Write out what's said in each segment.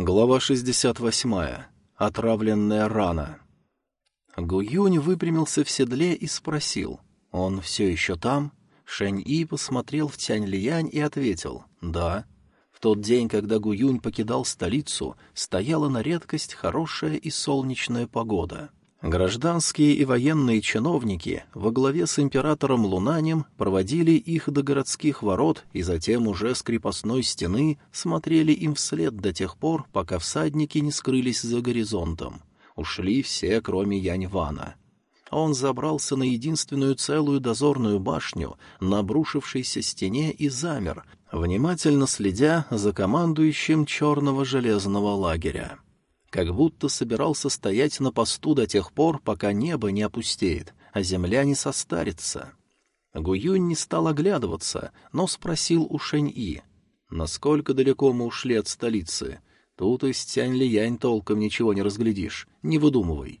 Глава 68. Отравленная рана. Гуюнь выпрямился в седле и спросил. «Он все еще там?» Шэнь-И посмотрел в Тянь-Лиянь и ответил. «Да». В тот день, когда Гуюнь покидал столицу, стояла на редкость хорошая и солнечная погода. Гражданские и военные чиновники во главе с императором Лунанем проводили их до городских ворот и затем уже с крепостной стены смотрели им вслед до тех пор, пока всадники не скрылись за горизонтом. Ушли все, кроме Янь-Вана. Он забрался на единственную целую дозорную башню на обрушившейся стене и замер, внимательно следя за командующим черного железного лагеря как будто собирался стоять на посту до тех пор, пока небо не опустеет, а земля не состарится. Гуюнь не стал оглядываться, но спросил у Шэнь-И, «Насколько далеко мы ушли от столицы? Тут из Тянь-Лиянь толком ничего не разглядишь, не выдумывай».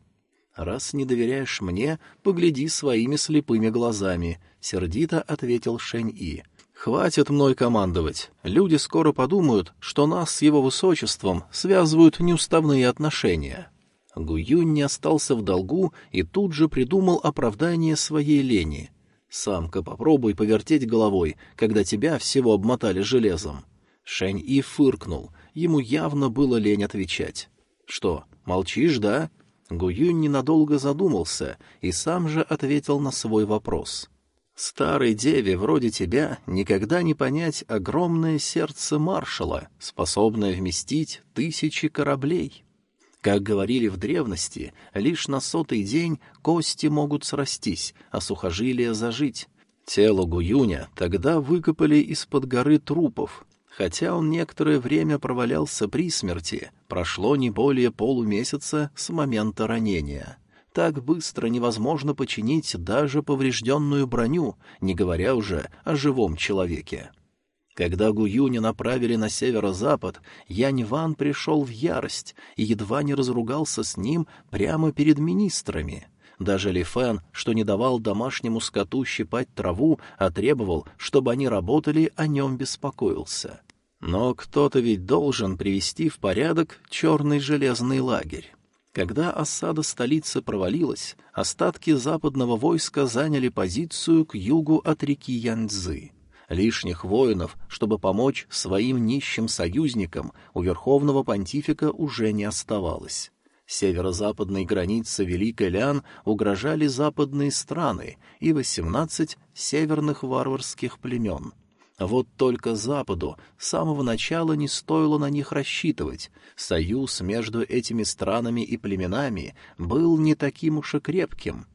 «Раз не доверяешь мне, погляди своими слепыми глазами», — сердито ответил Шэнь-И. «Хватит мной командовать. Люди скоро подумают, что нас с его высочеством связывают неуставные отношения». Гуюнь не остался в долгу и тут же придумал оправдание своей лени. «Самка, попробуй повертеть головой, когда тебя всего обмотали железом». Шэнь-И фыркнул. Ему явно было лень отвечать. «Что, молчишь, да?» Гуюнь ненадолго задумался и сам же ответил на свой вопрос. Старой деве вроде тебя никогда не понять огромное сердце маршала, способное вместить тысячи кораблей. Как говорили в древности, лишь на сотый день кости могут срастись, а сухожилия зажить. Тело Гуюня тогда выкопали из-под горы трупов. Хотя он некоторое время провалялся при смерти, прошло не более полумесяца с момента ранения так быстро невозможно починить даже поврежденную броню, не говоря уже о живом человеке. Когда Гуюня направили на северо-запад, Янь Ван пришел в ярость и едва не разругался с ним прямо перед министрами. Даже Ли Фэн, что не давал домашнему скоту щипать траву, а требовал, чтобы они работали, о нем беспокоился. Но кто-то ведь должен привести в порядок черный железный лагерь. Когда осада столицы провалилась, остатки западного войска заняли позицию к югу от реки Янцзы. Лишних воинов, чтобы помочь своим нищим союзникам, у верховного понтифика уже не оставалось. Северо-западной границе Великой Лян угрожали западные страны и восемнадцать северных варварских племен — вот только Западу с самого начала не стоило на них рассчитывать. Союз между этими странами и племенами был не таким уж и крепким.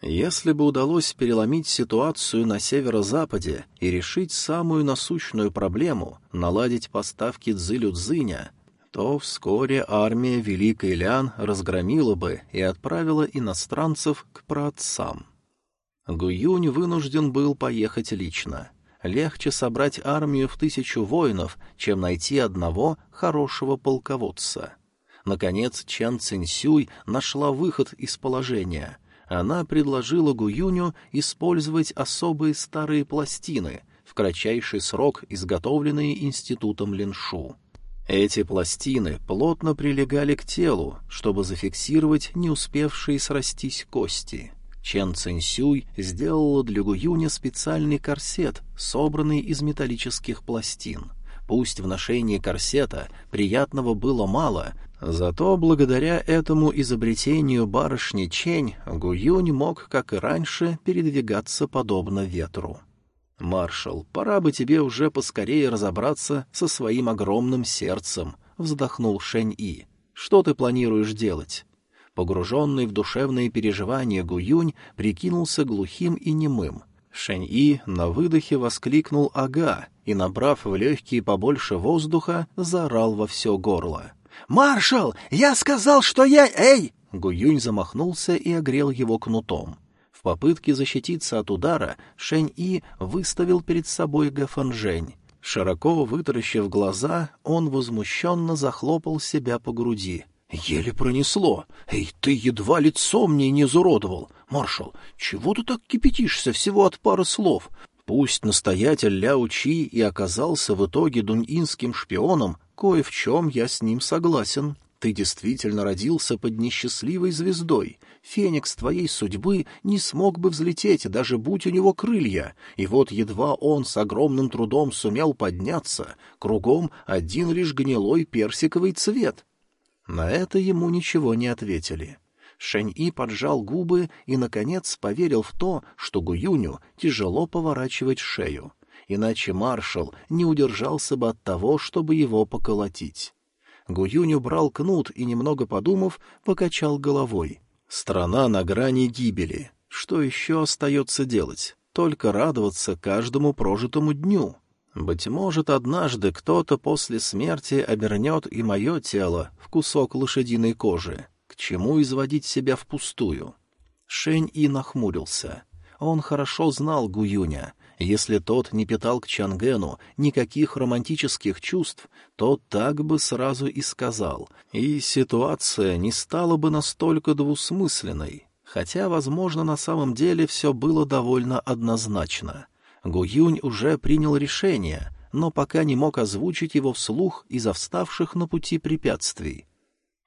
Если бы удалось переломить ситуацию на северо-западе и решить самую насущную проблему — наладить поставки дзылю-дзыня, то вскоре армия Великой Лян разгромила бы и отправила иностранцев к праотцам. Гуюнь вынужден был поехать лично — легче собрать армию в тысячу воинов, чем найти одного хорошего полководца. Наконец Чан Цинсюй нашла выход из положения. Она предложила Гуюню использовать особые старые пластины, в кратчайший срок изготовленные институтом Линшу. Эти пластины плотно прилегали к телу, чтобы зафиксировать не успевшие срастись кости. Чен Цинсюй сделала для Гуюня специальный корсет, собранный из металлических пластин. Пусть в ношении корсета приятного было мало, зато благодаря этому изобретению барышни Чень Гуюнь мог, как и раньше, передвигаться подобно ветру. «Маршал, пора бы тебе уже поскорее разобраться со своим огромным сердцем», — вздохнул Шэнь-И. «Что ты планируешь делать?» Погруженный в душевные переживания Гуюнь прикинулся глухим и немым. Шэнь-И на выдохе воскликнул «Ага!» и, набрав в легкие побольше воздуха, заорал во все горло. «Маршал, я сказал, что я... Эй!» Гуюнь замахнулся и огрел его кнутом. В попытке защититься от удара Шэнь-И выставил перед собой Гафанжэнь. Широко вытаращив глаза, он возмущенно захлопал себя по груди. Еле пронесло. Эй, ты едва лицо мне не изуродовал. Маршал, чего ты так кипятишься всего от пары слов? Пусть настоятель Ляо Чи и оказался в итоге дуньинским шпионом, кое в чем я с ним согласен. Ты действительно родился под несчастливой звездой. Феникс твоей судьбы не смог бы взлететь, даже будь у него крылья. И вот едва он с огромным трудом сумел подняться, кругом один лишь гнилой персиковый цвет. На это ему ничего не ответили. Шэнь-И поджал губы и, наконец, поверил в то, что Гуюню тяжело поворачивать шею. Иначе маршал не удержался бы от того, чтобы его поколотить. Гуюнь убрал кнут и, немного подумав, покачал головой. «Страна на грани гибели. Что еще остается делать? Только радоваться каждому прожитому дню. Быть может, однажды кто-то после смерти обернет и мое тело в кусок лошадиной кожи. К чему изводить себя впустую?» Шень и нахмурился. Он хорошо знал Гуюня — если тот не питал к Чангену никаких романтических чувств, то так бы сразу и сказал, и ситуация не стала бы настолько двусмысленной. Хотя, возможно, на самом деле все было довольно однозначно. Гуюнь уже принял решение, но пока не мог озвучить его вслух из-за вставших на пути препятствий.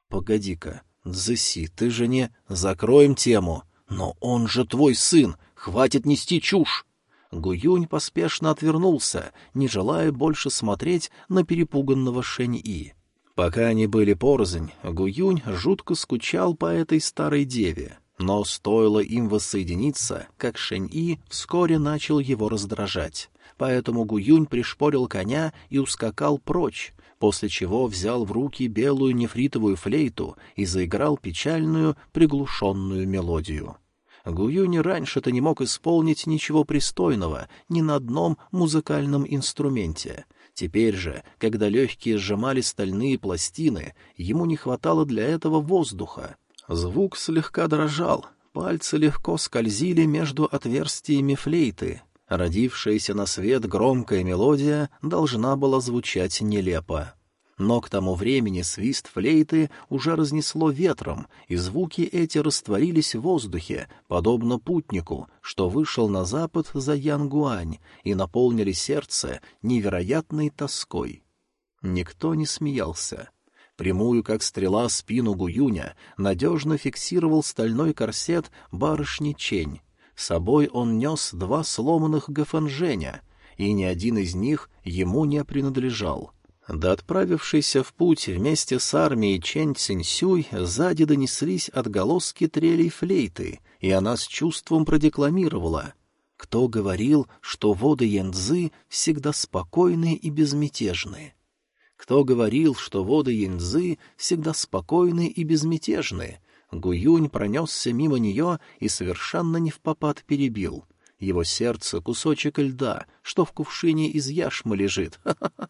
«Погоди-ка, Цзэси, ты же не... Закроем тему. Но он же твой сын! Хватит нести чушь!» Гуюнь поспешно отвернулся, не желая больше смотреть на перепуганного Шэнь-И. Пока они были порознь, Гуюнь жутко скучал по этой старой деве. Но стоило им воссоединиться, как Шэнь-И вскоре начал его раздражать. Поэтому Гуюнь пришпорил коня и ускакал прочь, после чего взял в руки белую нефритовую флейту и заиграл печальную приглушенную мелодию. Гуюни раньше-то не мог исполнить ничего пристойного ни на одном музыкальном инструменте. Теперь же, когда легкие сжимали стальные пластины, ему не хватало для этого воздуха. Звук слегка дрожал, пальцы легко скользили между отверстиями флейты. Родившаяся на свет громкая мелодия должна была звучать нелепо. Но к тому времени свист флейты уже разнесло ветром, и звуки эти растворились в воздухе, подобно путнику, что вышел на запад за Янгуань, и наполнили сердце невероятной тоской. Никто не смеялся. Прямую, как стрела, спину Гуюня надежно фиксировал стальной корсет барышни Чень. С собой он нес два сломанных гафанженя, и ни один из них ему не принадлежал — до отправившейся в путь вместе с армией Чэнь Цинсюй сзади донеслись отголоски трелей флейты, и она с чувством продекламировала. Кто говорил, что воды Янцзы всегда спокойны и безмятежны? Кто говорил, что воды Янцзы всегда спокойны и безмятежны? Гуюнь пронесся мимо нее и совершенно не в попад перебил. Его сердце — кусочек льда, что в кувшине из яшмы лежит. Ха-ха-ха!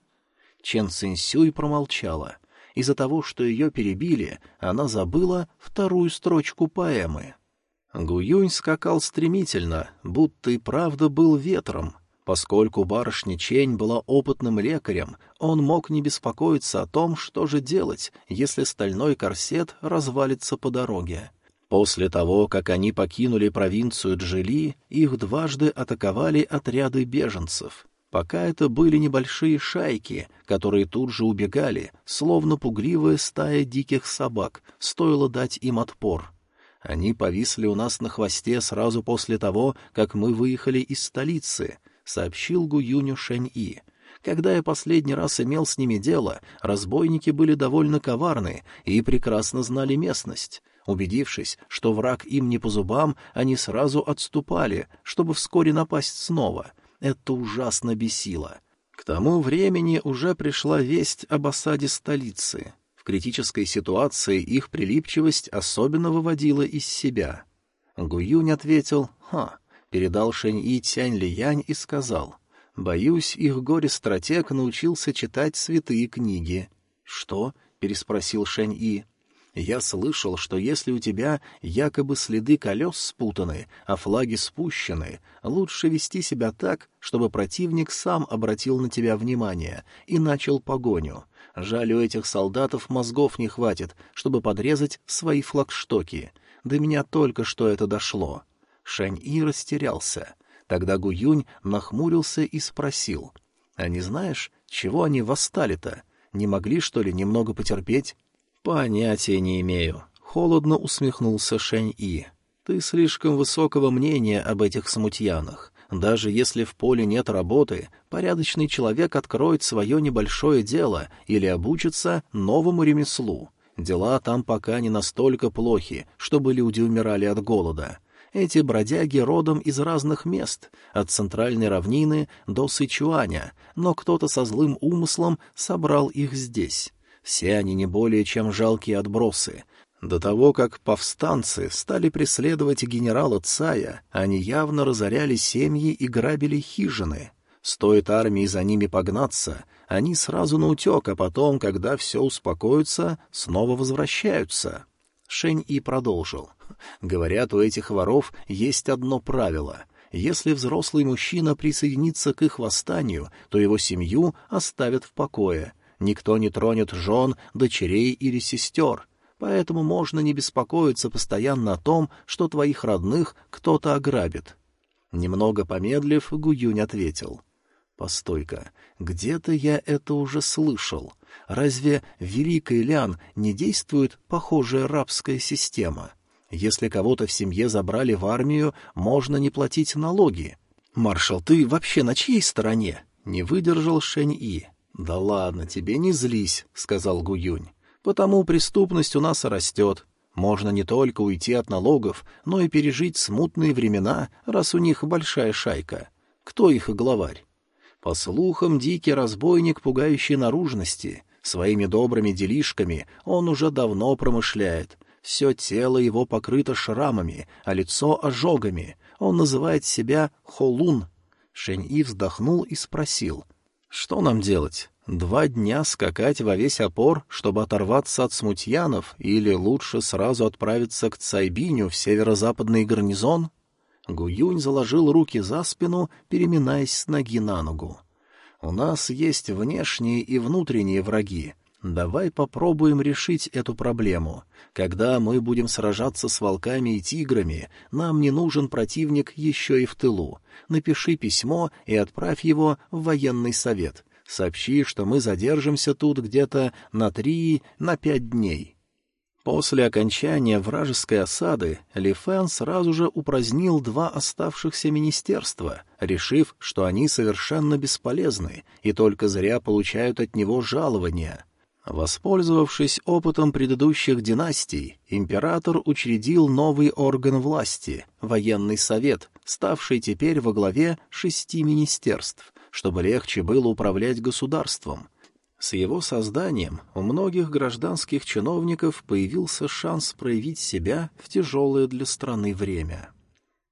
Чен Цинсюй промолчала. Из-за того, что ее перебили, она забыла вторую строчку поэмы. Гуюнь скакал стремительно, будто и правда был ветром. Поскольку барышня Чень была опытным лекарем, он мог не беспокоиться о том, что же делать, если стальной корсет развалится по дороге. После того, как они покинули провинцию Джили, их дважды атаковали отряды беженцев. Пока это были небольшие шайки, которые тут же убегали, словно пугливая стая диких собак, стоило дать им отпор. Они повисли у нас на хвосте сразу после того, как мы выехали из столицы, — сообщил Гуюню Шэнь-И. Когда я последний раз имел с ними дело, разбойники были довольно коварны и прекрасно знали местность. Убедившись, что враг им не по зубам, они сразу отступали, чтобы вскоре напасть снова — это ужасно бесило. К тому времени уже пришла весть об осаде столицы. В критической ситуации их прилипчивость особенно выводила из себя. Гуюнь ответил «Ха», передал Шэнь-И Тянь Лиянь и сказал «Боюсь, их горе-стратег научился читать святые книги». «Что?» — переспросил Шэнь-И. Я слышал, что если у тебя якобы следы колес спутаны, а флаги спущены, лучше вести себя так, чтобы противник сам обратил на тебя внимание и начал погоню. Жаль, у этих солдатов мозгов не хватит, чтобы подрезать свои флагштоки. До меня только что это дошло. Шань-И растерялся. Тогда Гуюнь нахмурился и спросил. — А не знаешь, чего они восстали-то? Не могли, что ли, немного потерпеть? Понятия не имею. Холодно усмехнулся Шэнь-И. Ты слишком высокого мнения об этих смутьянах. Даже если в поле нет работы, порядочный человек откроет свое небольшое дело или обучится новому ремеслу. Дела там пока не настолько плохи, чтобы люди умирали от голода. Эти бродяги родом из разных мест, от центральной равнины до Сычуаня, но кто-то со злым умыслом собрал их здесь. Все они не более чем жалкие отбросы, до того, как повстанцы стали преследовать генерала Цая, они явно разоряли семьи и грабили хижины. Стоит армии за ними погнаться, они сразу наутек, а потом, когда все успокоится, снова возвращаются. Шень И продолжил. Говорят, у этих воров есть одно правило. Если взрослый мужчина присоединится к их восстанию, то его семью оставят в покое. Никто не тронет жен, дочерей или сестер поэтому можно не беспокоиться постоянно о том, что твоих родных кто-то ограбит. Немного помедлив, Гуюнь ответил. «Постой-ка, где-то я это уже слышал. Разве в Великой Лян не действует похожая рабская система? Если кого-то в семье забрали в армию, можно не платить налоги. Маршал, ты вообще на чьей стороне?» Не выдержал Шэнь-И. «Да ладно, тебе не злись», — сказал Гуюнь. Потому преступность у нас растет. Можно не только уйти от налогов, но и пережить смутные времена, раз у них большая шайка. Кто их главарь? По слухам, дикий разбойник, пугающий наружности. Своими добрыми делишками он уже давно промышляет. Все тело его покрыто шрамами, а лицо — ожогами. Он называет себя Холун. Шэнь-И вздохнул и спросил, «Что нам делать? Два дня скакать во весь опор, чтобы оторваться от смутьянов, или лучше сразу отправиться к Цайбиню в северо-западный гарнизон? Гуюнь заложил руки за спину, переминаясь с ноги на ногу. «У нас есть внешние и внутренние враги. Давай попробуем решить эту проблему. Когда мы будем сражаться с волками и тиграми, нам не нужен противник еще и в тылу. Напиши письмо и отправь его в военный совет. Сообщи, что мы задержимся тут где-то на три, на пять дней». После окончания вражеской осады Ли Фэн сразу же упразднил два оставшихся министерства, решив, что они совершенно бесполезны и только зря получают от него жалования. Воспользовавшись опытом предыдущих династий, император учредил новый орган власти — военный совет, ставший теперь во главе шести министерств, чтобы легче было управлять государством. С его созданием у многих гражданских чиновников появился шанс проявить себя в тяжелое для страны время.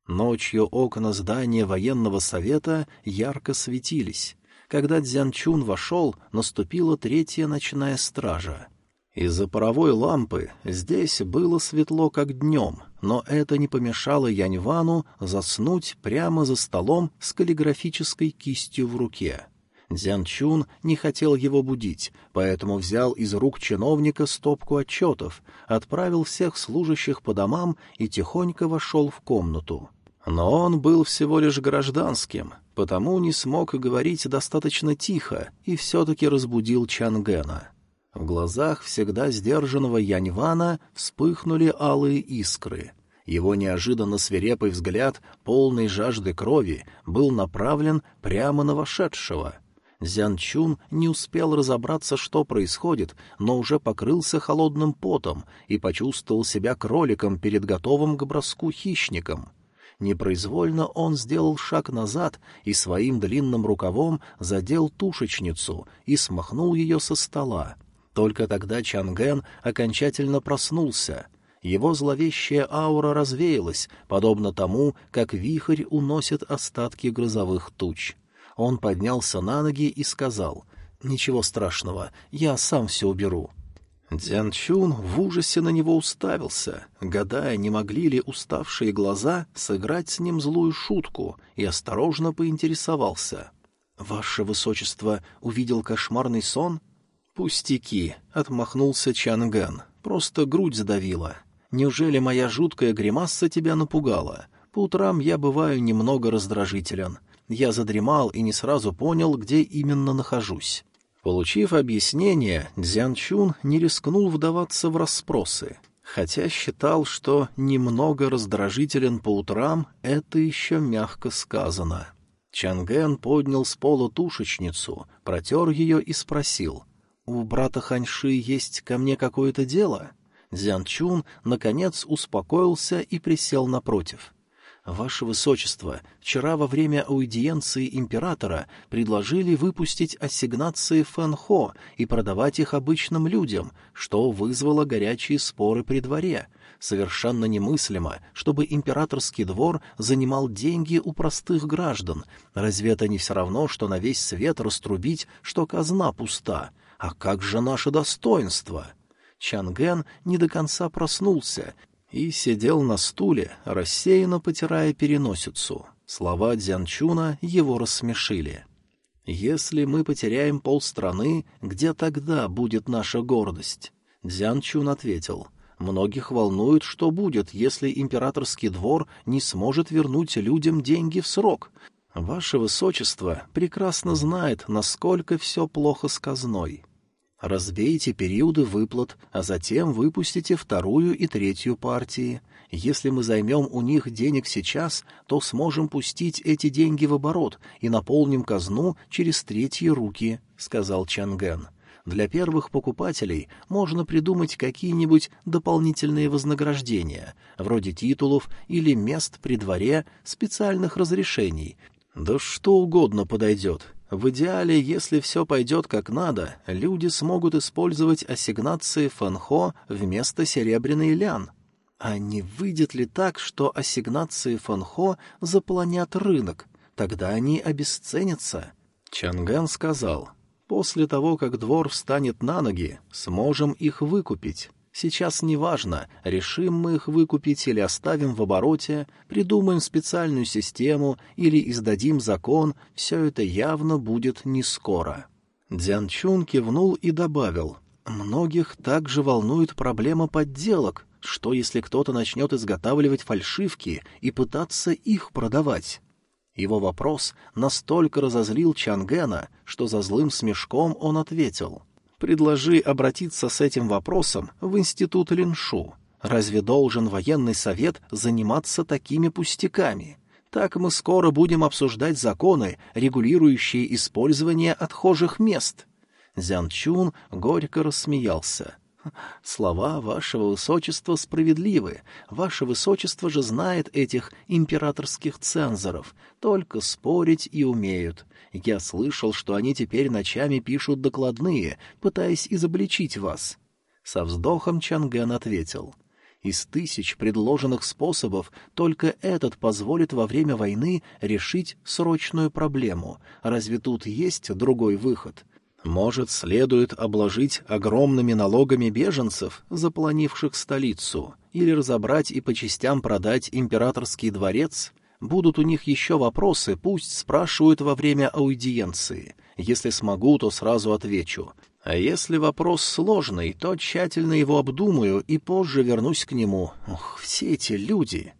Ночью окна здания военного совета ярко светились. Когда Дзянчун вошел, наступила третья ночная стража. Из-за паровой лампы здесь было светло, как днем, но это не помешало Яньвану заснуть прямо за столом с каллиграфической кистью в руке. Дзян Чун не хотел его будить, поэтому взял из рук чиновника стопку отчетов, отправил всех служащих по домам и тихонько вошел в комнату. Но он был всего лишь гражданским, потому не смог говорить достаточно тихо и все-таки разбудил Чангена. В глазах всегда сдержанного Яньвана вспыхнули алые искры. Его неожиданно свирепый взгляд, полный жажды крови, был направлен прямо на вошедшего. Зян Чун не успел разобраться, что происходит, но уже покрылся холодным потом и почувствовал себя кроликом перед готовым к броску хищником. Непроизвольно он сделал шаг назад и своим длинным рукавом задел тушечницу и смахнул ее со стола. Только тогда Чанген окончательно проснулся. Его зловещая аура развеялась, подобно тому, как вихрь уносит остатки грозовых туч. Он поднялся на ноги и сказал, «Ничего страшного, я сам все уберу». Дзян Чун в ужасе на него уставился, гадая, не могли ли уставшие глаза сыграть с ним злую шутку, и осторожно поинтересовался. «Ваше Высочество увидел кошмарный сон?» «Пустяки», — отмахнулся Чанган. «Просто грудь сдавила. Неужели моя жуткая гримаса тебя напугала? По утрам я бываю немного раздражителен. Я задремал и не сразу понял, где именно нахожусь». Получив объяснение, Дзян Чун не рискнул вдаваться в расспросы, хотя считал, что немного раздражителен по утрам — это еще мягко сказано. Чанген поднял с пола тушечницу, протер ее и спросил, «У брата Ханьши есть ко мне какое-то дело?» Дзян Чун, наконец, успокоился и присел напротив. «Ваше Высочество, вчера во время аудиенции императора предложили выпустить ассигнации Фэнхо и продавать их обычным людям, что вызвало горячие споры при дворе. Совершенно немыслимо, чтобы императорский двор занимал деньги у простых граждан. Разве это не все равно, что на весь свет раструбить, что казна пуста? А как же наше достоинство?» Чанген не до конца проснулся и сидел на стуле, рассеянно потирая переносицу. Слова Дзянчуна его рассмешили. «Если мы потеряем полстраны, где тогда будет наша гордость?» Дзянчун ответил. «Многих волнует, что будет, если императорский двор не сможет вернуть людям деньги в срок. Ваше Высочество прекрасно знает, насколько все плохо с казной. Разбейте периоды выплат, а затем выпустите вторую и третью партии. Если мы займем у них денег сейчас, то сможем пустить эти деньги в оборот и наполним казну через третьи руки», — сказал Чанген. «Для первых покупателей можно придумать какие-нибудь дополнительные вознаграждения, вроде титулов или мест при дворе, специальных разрешений. Да что угодно подойдет, в идеале, если все пойдет как надо, люди смогут использовать ассигнации Фанхо вместо серебряной лян. А не выйдет ли так, что ассигнации Фанхо заполонят рынок? Тогда они обесценятся. Чанган сказал, после того, как двор встанет на ноги, сможем их выкупить. Сейчас неважно, решим мы их выкупить или оставим в обороте, придумаем специальную систему или издадим закон, все это явно будет не скоро. Дзян Чун кивнул и добавил, «Многих также волнует проблема подделок. Что, если кто-то начнет изготавливать фальшивки и пытаться их продавать?» Его вопрос настолько разозлил Чангена, что за злым смешком он ответил — Предложи обратиться с этим вопросом в институт Линшу. Разве должен военный совет заниматься такими пустяками? Так мы скоро будем обсуждать законы, регулирующие использование отхожих мест. Зян Чун горько рассмеялся. Слова вашего высочества справедливы. Ваше высочество же знает этих императорских цензоров. Только спорить и умеют. Я слышал, что они теперь ночами пишут докладные, пытаясь изобличить вас. Со вздохом Чанген ответил. Из тысяч предложенных способов только этот позволит во время войны решить срочную проблему. Разве тут есть другой выход? Может, следует обложить огромными налогами беженцев, заполонивших столицу, или разобрать и по частям продать императорский дворец? Будут у них еще вопросы, пусть спрашивают во время аудиенции. Если смогу, то сразу отвечу. А если вопрос сложный, то тщательно его обдумаю и позже вернусь к нему. Ух, все эти люди!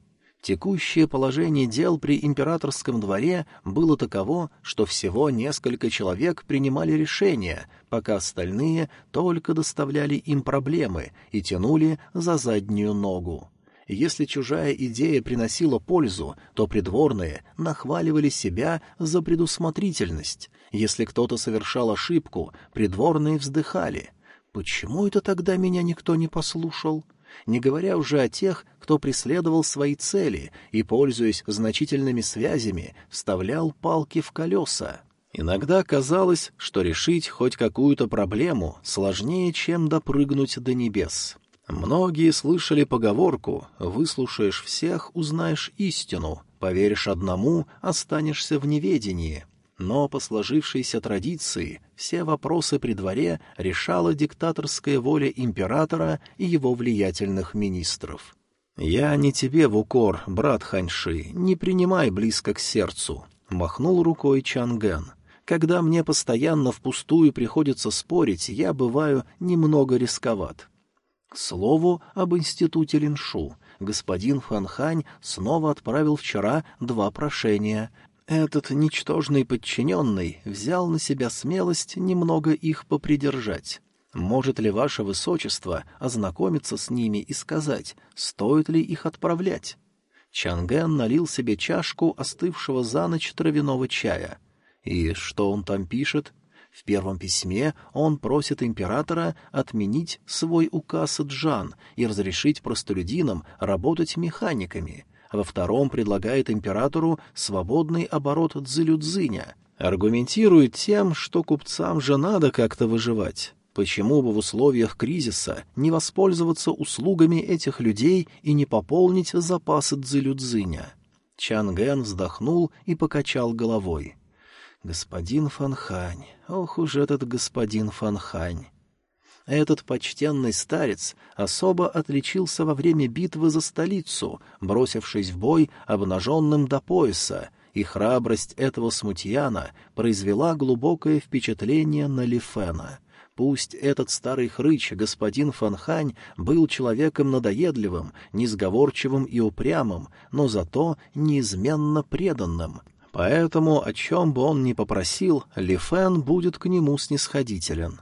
Текущее положение дел при императорском дворе было таково, что всего несколько человек принимали решения, пока остальные только доставляли им проблемы и тянули за заднюю ногу. Если чужая идея приносила пользу, то придворные нахваливали себя за предусмотрительность. Если кто-то совершал ошибку, придворные вздыхали. «Почему это тогда меня никто не послушал?» Не говоря уже о тех, кто преследовал свои цели и, пользуясь значительными связями, вставлял палки в колеса. Иногда казалось, что решить хоть какую-то проблему сложнее, чем допрыгнуть до небес. Многие слышали поговорку «выслушаешь всех, узнаешь истину, поверишь одному, останешься в неведении». Но по сложившейся традиции все вопросы при дворе решала диктаторская воля императора и его влиятельных министров. «Я не тебе в укор, брат Ханьши, не принимай близко к сердцу», — махнул рукой Чанген. «Когда мне постоянно впустую приходится спорить, я бываю немного рисковат». К слову об институте Линшу. Господин Фанхань снова отправил вчера два прошения — Этот ничтожный подчиненный взял на себя смелость немного их попридержать. Может ли ваше высочество ознакомиться с ними и сказать, стоит ли их отправлять? Чанген налил себе чашку остывшего за ночь травяного чая. И что он там пишет? В первом письме он просит императора отменить свой указ Джан и разрешить простолюдинам работать механиками — во втором предлагает императору свободный оборот Цзилюдзиня, аргументирует тем, что купцам же надо как-то выживать. Почему бы в условиях кризиса не воспользоваться услугами этих людей и не пополнить запасы Цзилюдзиня? Чанген вздохнул и покачал головой. «Господин Фанхань, ох уж этот господин Фанхань!» Этот почтенный старец особо отличился во время битвы за столицу, бросившись в бой обнаженным до пояса, и храбрость этого смутьяна произвела глубокое впечатление на Лифена. Пусть этот старый хрыч, господин Фанхань, был человеком надоедливым, несговорчивым и упрямым, но зато неизменно преданным. Поэтому, о чем бы он ни попросил, Лифен будет к нему снисходителен.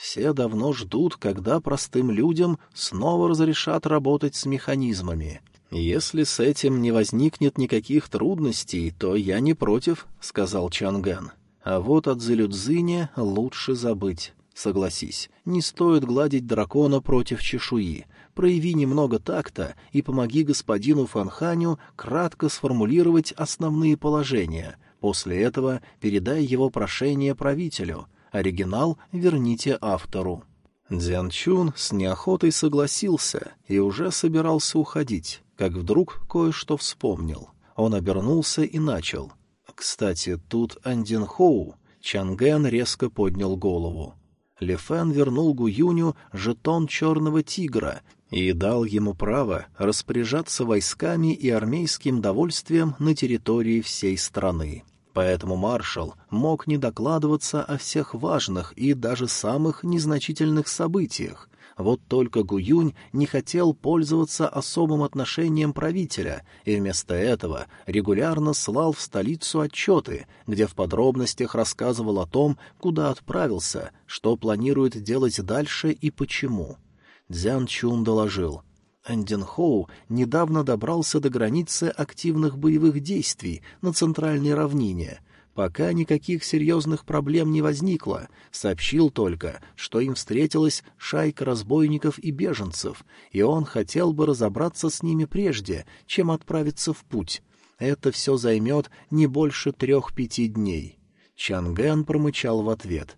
Все давно ждут, когда простым людям снова разрешат работать с механизмами. Если с этим не возникнет никаких трудностей, то я не против, — сказал Чанган. А вот от Зелюдзине лучше забыть. Согласись, не стоит гладить дракона против чешуи. Прояви немного такта и помоги господину Фанханю кратко сформулировать основные положения. После этого передай его прошение правителю — Оригинал верните автору. Дзян Чун с неохотой согласился и уже собирался уходить, как вдруг кое-что вспомнил. Он обернулся и начал. «Кстати, тут Андин Хоу». Чанген резко поднял голову. Ли Фэн вернул Гуюню жетон черного тигра и дал ему право распоряжаться войсками и армейским довольствием на территории всей страны. Поэтому маршал мог не докладываться о всех важных и даже самых незначительных событиях. Вот только Гуюнь не хотел пользоваться особым отношением правителя и вместо этого регулярно слал в столицу отчеты, где в подробностях рассказывал о том, куда отправился, что планирует делать дальше и почему. Дзян Чун доложил — Анденхоу недавно добрался до границы активных боевых действий на центральной равнине. Пока никаких серьезных проблем не возникло, сообщил только, что им встретилась шайка разбойников и беженцев, и он хотел бы разобраться с ними прежде, чем отправиться в путь. Это все займет не больше трех-пяти дней. Чангэн промычал в ответ.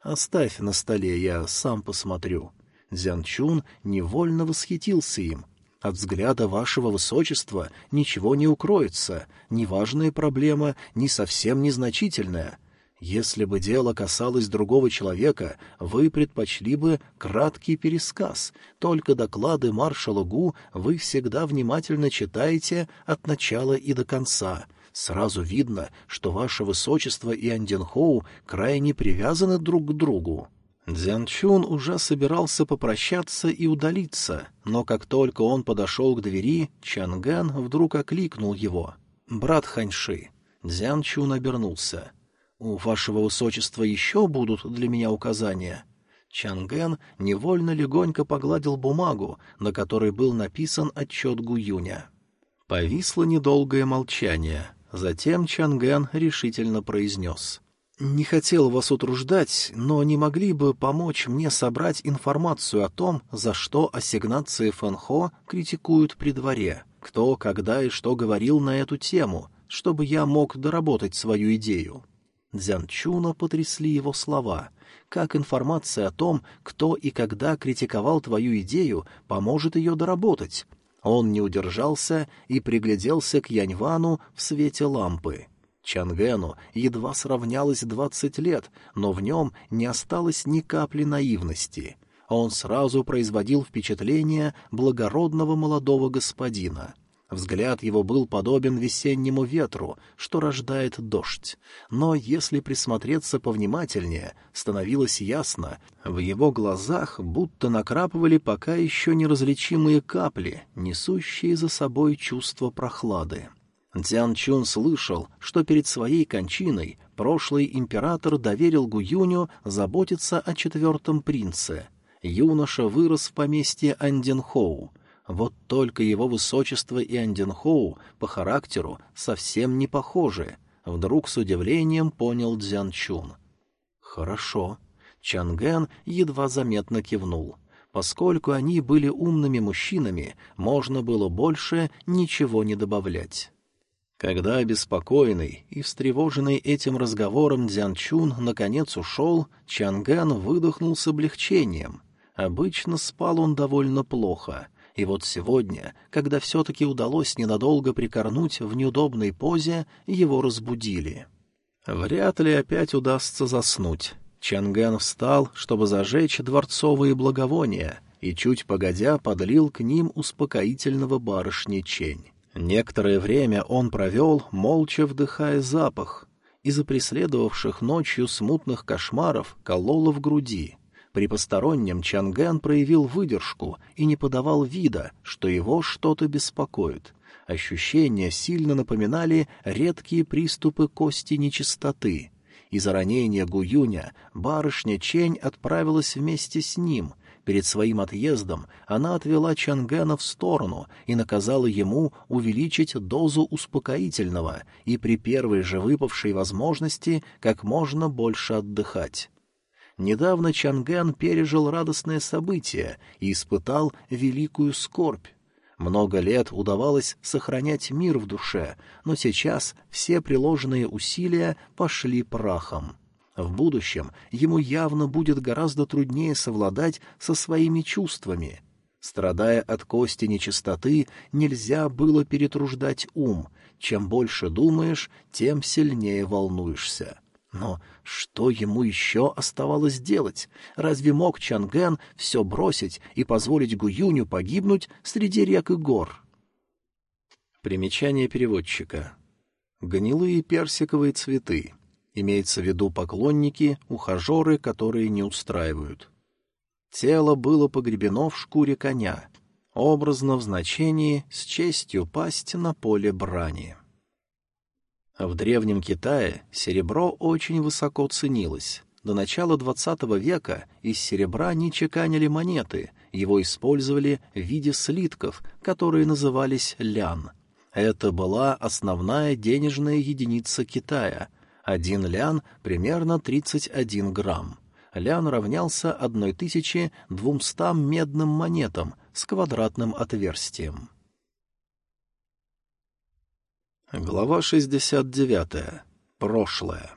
«Оставь на столе, я сам посмотрю». Дзянчун невольно восхитился им. От взгляда вашего высочества ничего не укроется, ни важная проблема, ни совсем незначительная. Если бы дело касалось другого человека, вы предпочли бы краткий пересказ, только доклады маршала Гу вы всегда внимательно читаете от начала и до конца. Сразу видно, что ваше высочество и Анденхоу крайне привязаны друг к другу. Дзян Чун уже собирался попрощаться и удалиться, но как только он подошел к двери, Чанган вдруг окликнул его. «Брат Ханьши». Дзян Чун обернулся. «У вашего высочества еще будут для меня указания?» Чангэн невольно легонько погладил бумагу, на которой был написан отчет Гуюня. Повисло недолгое молчание. Затем Чангэн решительно произнес. «Не хотел вас утруждать, но не могли бы помочь мне собрать информацию о том, за что ассигнации Фанхо критикуют при дворе, кто, когда и что говорил на эту тему, чтобы я мог доработать свою идею?» Дзянчуна потрясли его слова. «Как информация о том, кто и когда критиковал твою идею, поможет ее доработать?» Он не удержался и пригляделся к Яньвану в свете лампы. Чангену едва сравнялось двадцать лет, но в нем не осталось ни капли наивности. Он сразу производил впечатление благородного молодого господина. Взгляд его был подобен весеннему ветру, что рождает дождь. Но если присмотреться повнимательнее, становилось ясно, в его глазах будто накрапывали пока еще неразличимые капли, несущие за собой чувство прохлады. Дзян Чун слышал, что перед своей кончиной прошлый император доверил Гуюню заботиться о четвертом принце. Юноша вырос в поместье Анденхоу. Вот только его высочество и Анденхоу по характеру совсем не похожи. Вдруг с удивлением понял Дзян Чун. «Хорошо». Чанген едва заметно кивнул. Поскольку они были умными мужчинами, можно было больше ничего не добавлять. Когда обеспокоенный и встревоженный этим разговором Дзян Чун наконец ушел, Чанган выдохнул с облегчением. Обычно спал он довольно плохо, и вот сегодня, когда все-таки удалось ненадолго прикорнуть в неудобной позе, его разбудили. Вряд ли опять удастся заснуть. Чанган встал, чтобы зажечь дворцовые благовония, и чуть погодя подлил к ним успокоительного барышни чень. Некоторое время он провел, молча вдыхая запах. Из-за преследовавших ночью смутных кошмаров кололо в груди. При постороннем Чанган проявил выдержку и не подавал вида, что его что-то беспокоит. Ощущения сильно напоминали редкие приступы кости нечистоты. Из-за ранения Гуюня барышня Чень отправилась вместе с ним — Перед своим отъездом она отвела Чангена в сторону и наказала ему увеличить дозу успокоительного и при первой же выпавшей возможности как можно больше отдыхать. Недавно Чанген пережил радостное событие и испытал великую скорбь. Много лет удавалось сохранять мир в душе, но сейчас все приложенные усилия пошли прахом. В будущем ему явно будет гораздо труднее совладать со своими чувствами. Страдая от кости нечистоты, нельзя было перетруждать ум. Чем больше думаешь, тем сильнее волнуешься. Но что ему еще оставалось делать? Разве мог Чанген все бросить и позволить Гуюню погибнуть среди рек и гор? Примечание переводчика. Гнилые персиковые цветы Имеется в виду поклонники, ухажеры, которые не устраивают. Тело было погребено в шкуре коня, образно в значении «с честью пасть на поле брани». В Древнем Китае серебро очень высоко ценилось. До начала XX века из серебра не чеканили монеты, его использовали в виде слитков, которые назывались лян. Это была основная денежная единица Китая, один лян — примерно 31 грамм. Лян равнялся 1200 медным монетам с квадратным отверстием. Глава 69. Прошлое.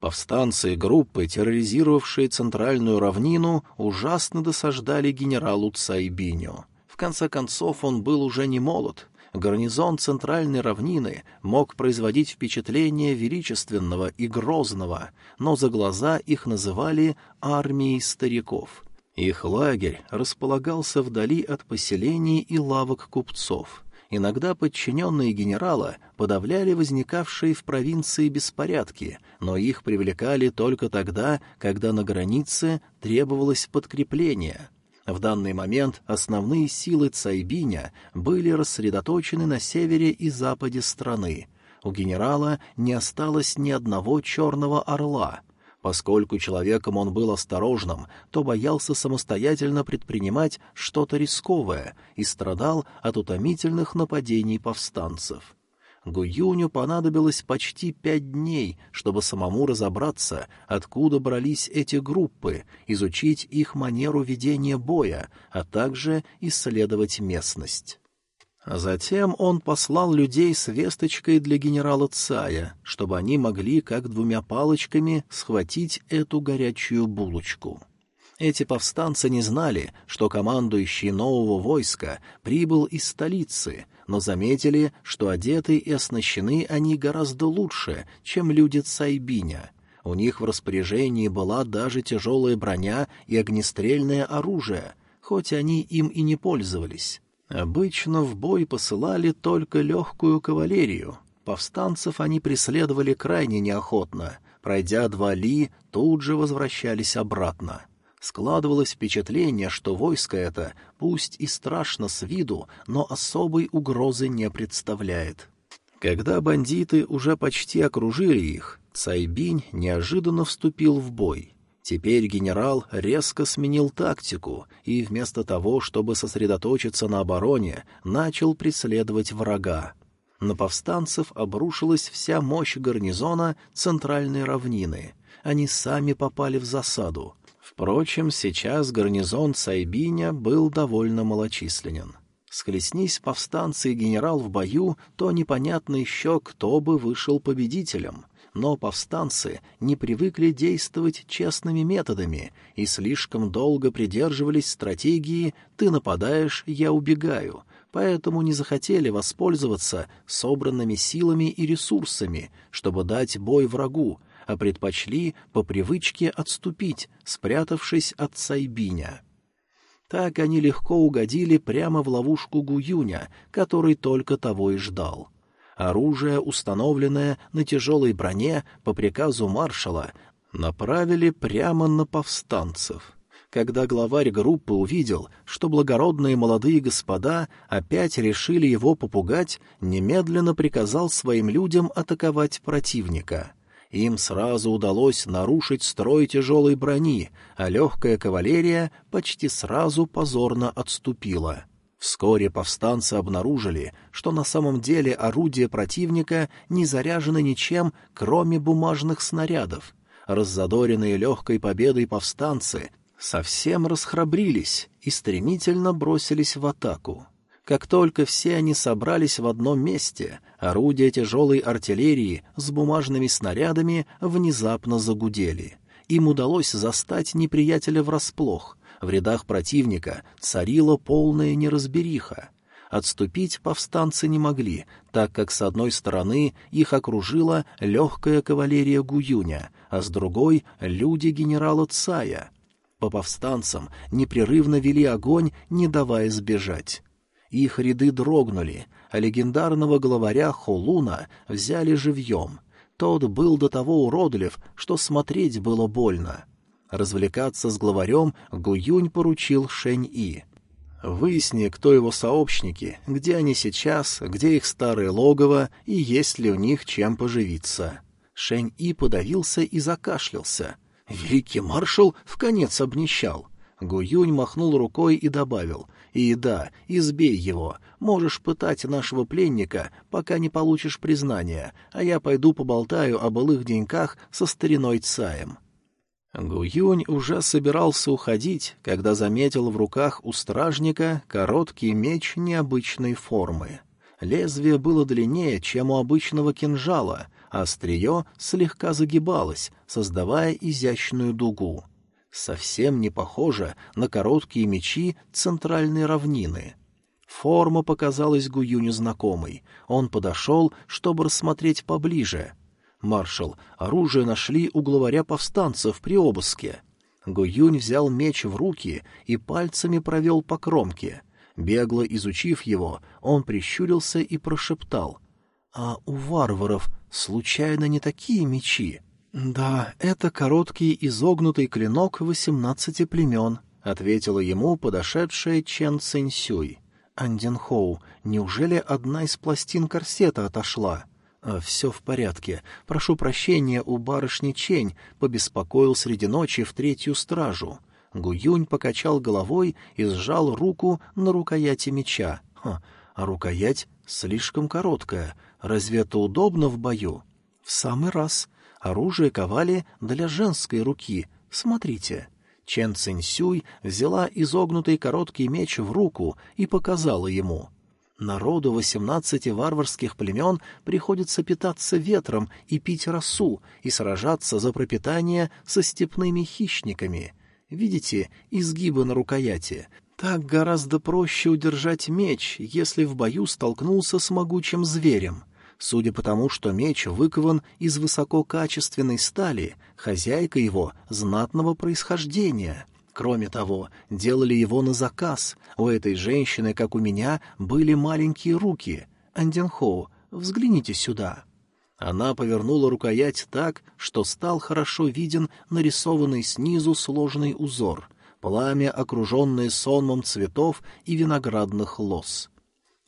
Повстанцы и группы, терроризировавшие центральную равнину, ужасно досаждали генералу Цайбиню. В конце концов, он был уже не молод, гарнизон центральной равнины мог производить впечатление величественного и грозного, но за глаза их называли армией стариков. Их лагерь располагался вдали от поселений и лавок купцов. Иногда подчиненные генерала подавляли возникавшие в провинции беспорядки, но их привлекали только тогда, когда на границе требовалось подкрепление — в данный момент основные силы Цайбиня были рассредоточены на севере и западе страны. У генерала не осталось ни одного черного орла. Поскольку человеком он был осторожным, то боялся самостоятельно предпринимать что-то рисковое и страдал от утомительных нападений повстанцев. Гуюню понадобилось почти пять дней, чтобы самому разобраться, откуда брались эти группы, изучить их манеру ведения боя, а также исследовать местность. Затем он послал людей с весточкой для генерала Цая, чтобы они могли, как двумя палочками, схватить эту горячую булочку. Эти повстанцы не знали, что командующий нового войска прибыл из столицы, но заметили, что одеты и оснащены они гораздо лучше, чем люди Цайбиня. У них в распоряжении была даже тяжелая броня и огнестрельное оружие, хоть они им и не пользовались. Обычно в бой посылали только легкую кавалерию. Повстанцев они преследовали крайне неохотно. Пройдя два ли, тут же возвращались обратно. Складывалось впечатление, что войско это, пусть и страшно с виду, но особой угрозы не представляет. Когда бандиты уже почти окружили их, Цайбинь неожиданно вступил в бой. Теперь генерал резко сменил тактику и вместо того, чтобы сосредоточиться на обороне, начал преследовать врага. На повстанцев обрушилась вся мощь гарнизона центральной равнины. Они сами попали в засаду. Впрочем, сейчас гарнизон Сайбиня был довольно малочисленен. Схлестнись повстанцы и генерал в бою, то непонятно еще, кто бы вышел победителем но повстанцы не привыкли действовать честными методами и слишком долго придерживались стратегии «ты нападаешь, я убегаю», поэтому не захотели воспользоваться собранными силами и ресурсами, чтобы дать бой врагу, а предпочли по привычке отступить, спрятавшись от Сайбиня. Так они легко угодили прямо в ловушку Гуюня, который только того и ждал. Оружие, установленное на тяжелой броне по приказу маршала, направили прямо на повстанцев. Когда главарь группы увидел, что благородные молодые господа опять решили его попугать, немедленно приказал своим людям атаковать противника. Им сразу удалось нарушить строй тяжелой брони, а легкая кавалерия почти сразу позорно отступила. Вскоре повстанцы обнаружили, что на самом деле орудия противника не заряжены ничем, кроме бумажных снарядов. Раззадоренные легкой победой повстанцы совсем расхрабрились и стремительно бросились в атаку. Как только все они собрались в одном месте, орудия тяжелой артиллерии с бумажными снарядами внезапно загудели. Им удалось застать неприятеля врасплох — в рядах противника царила полная неразбериха. Отступить повстанцы не могли, так как с одной стороны их окружила легкая кавалерия Гуюня, а с другой — люди генерала Цая. По повстанцам непрерывно вели огонь, не давая сбежать. Их ряды дрогнули, а легендарного главаря Холуна взяли живьем. Тот был до того уродлив, что смотреть было больно. Развлекаться с главарем Гуюнь поручил Шэнь-И. Выясни, кто его сообщники, где они сейчас, где их старое логово и есть ли у них чем поживиться. Шэнь-И подавился и закашлялся. Великий маршал в конец обнищал. Гуюнь махнул рукой и добавил. «И да, избей его. Можешь пытать нашего пленника, пока не получишь признания, а я пойду поболтаю о былых деньках со стариной Цаем». Гуюнь уже собирался уходить, когда заметил в руках у стражника короткий меч необычной формы. Лезвие было длиннее, чем у обычного кинжала, а острие слегка загибалось, создавая изящную дугу. Совсем не похоже на короткие мечи центральной равнины. Форма показалась Гуюню знакомой. Он подошел, чтобы рассмотреть поближе — «Маршал, оружие нашли у главаря повстанцев при обыске». Гуюнь взял меч в руки и пальцами провел по кромке. Бегло изучив его, он прищурился и прошептал. «А у варваров случайно не такие мечи?» «Да, это короткий изогнутый клинок восемнадцати племен», — ответила ему подошедшая Чен Цинсюй. «Анденхоу, неужели одна из пластин корсета отошла?» А, «Все в порядке. Прошу прощения у барышни Чень, побеспокоил среди ночи в третью стражу». Гуюнь покачал головой и сжал руку на рукояти меча. Ха, а рукоять слишком короткая. Разве это удобно в бою? В самый раз. Оружие ковали для женской руки. Смотрите. Чен Цинсюй взяла изогнутый короткий меч в руку и показала ему — Народу восемнадцати варварских племен приходится питаться ветром и пить росу, и сражаться за пропитание со степными хищниками. Видите изгибы на рукояти? Так гораздо проще удержать меч, если в бою столкнулся с могучим зверем. Судя по тому, что меч выкован из высококачественной стали, хозяйка его знатного происхождения — Кроме того, делали его на заказ. У этой женщины, как у меня, были маленькие руки. Анденхоу, взгляните сюда». Она повернула рукоять так, что стал хорошо виден нарисованный снизу сложный узор, пламя, окруженное сонмом цветов и виноградных лоз.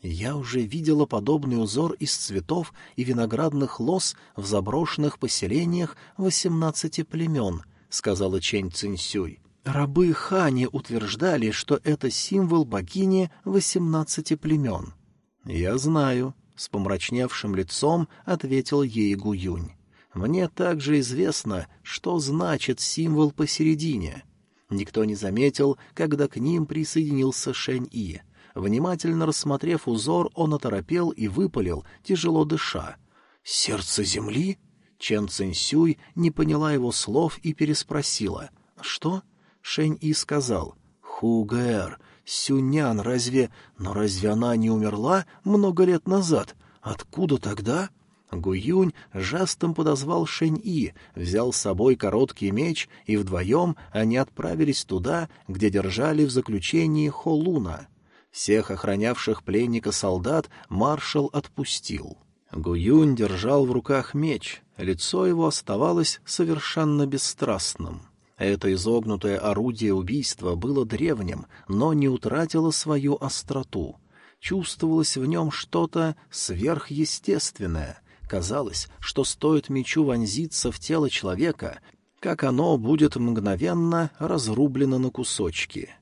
Я уже видела подобный узор из цветов и виноградных лоз в заброшенных поселениях восемнадцати племен, — сказала Чэнь Цинсюй. Рабы Хани утверждали, что это символ богини восемнадцати племен. — Я знаю, — с помрачневшим лицом ответил ей Гуюнь. — Мне также известно, что значит символ посередине. Никто не заметил, когда к ним присоединился Шэнь-И — Внимательно рассмотрев узор, он оторопел и выпалил, тяжело дыша. «Сердце земли?» Чен Цинсюй не поняла его слов и переспросила. «Что?» Шэнь И сказал. «Хугэр, Сюнян, разве... Но разве она не умерла много лет назад? Откуда тогда?» Гуюнь жестом подозвал Шэнь-И, взял с собой короткий меч, и вдвоем они отправились туда, где держали в заключении Холуна. Всех охранявших пленника солдат маршал отпустил. Гуюнь держал в руках меч, лицо его оставалось совершенно бесстрастным. Это изогнутое орудие убийства было древним, но не утратило свою остроту. Чувствовалось в нем что-то сверхъестественное. Казалось, что стоит мечу вонзиться в тело человека, как оно будет мгновенно разрублено на кусочки.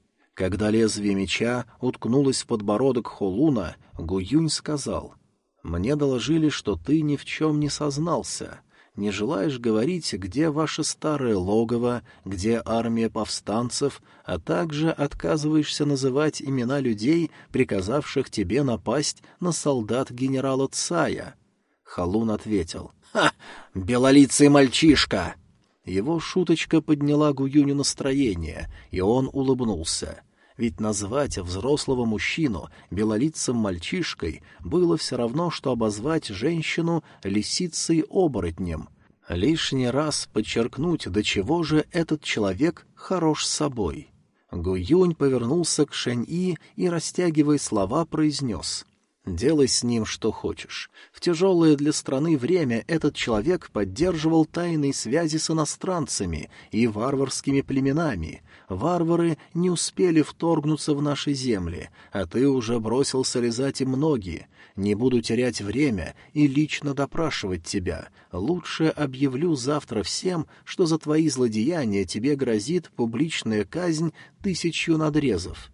Когда лезвие меча уткнулось в подбородок Холуна, Гуюнь сказал, «Мне доложили, что ты ни в чем не сознался. Не желаешь говорить, где ваше старое логово, где армия повстанцев, а также отказываешься называть имена людей, приказавших тебе напасть на солдат генерала Цая?» Халун ответил, «Ха! Белолицый мальчишка!» Его шуточка подняла Гуюню настроение, и он улыбнулся. Ведь назвать взрослого мужчину белолицым мальчишкой было все равно, что обозвать женщину лисицей-оборотнем. Лишний раз подчеркнуть, до чего же этот человек хорош собой. Гуюнь повернулся к Шэнь-И и, растягивая слова, произнес — Делай с ним что хочешь. В тяжелое для страны время этот человек поддерживал тайные связи с иностранцами и варварскими племенами. Варвары не успели вторгнуться в наши земли, а ты уже бросился лизать им ноги. Не буду терять время и лично допрашивать тебя. Лучше объявлю завтра всем, что за твои злодеяния тебе грозит публичная казнь тысячью надрезов.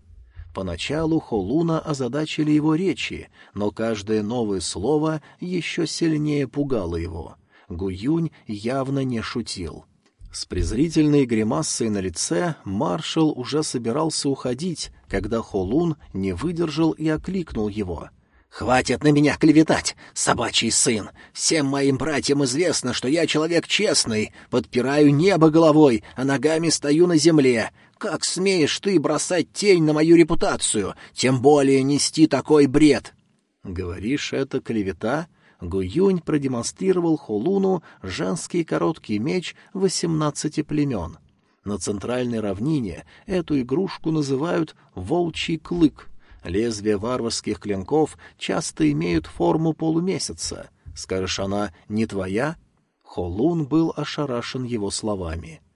Поначалу Холуна озадачили его речи, но каждое новое слово еще сильнее пугало его. Гуюнь явно не шутил. С презрительной гримасой на лице маршал уже собирался уходить, когда Холун не выдержал и окликнул его. «Хватит на меня клеветать, собачий сын! Всем моим братьям известно, что я человек честный, подпираю небо головой, а ногами стою на земле. Как смеешь ты бросать тень на мою репутацию, тем более нести такой бред? Говоришь, это клевета? Гуюнь продемонстрировал Холуну женский короткий меч восемнадцати племен. На центральной равнине эту игрушку называют «волчий клык». Лезвия варварских клинков часто имеют форму полумесяца. Скажешь, она не твоя? Холун был ошарашен его словами. —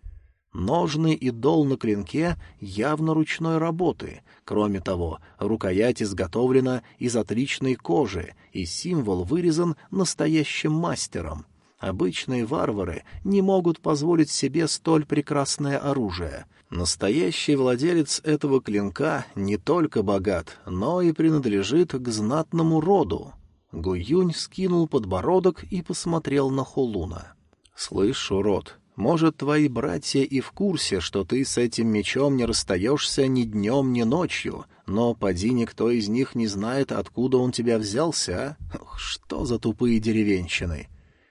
Ножны и дол на клинке явно ручной работы. Кроме того, рукоять изготовлена из отличной кожи, и символ вырезан настоящим мастером. Обычные варвары не могут позволить себе столь прекрасное оружие. Настоящий владелец этого клинка не только богат, но и принадлежит к знатному роду. Гуюнь скинул подбородок и посмотрел на Холуна. — Слышь, урод, может, твои братья и в курсе, что ты с этим мечом не расстаешься ни днем, ни ночью, но поди никто из них не знает, откуда он тебя взялся, а? Ох, что за тупые деревенщины!»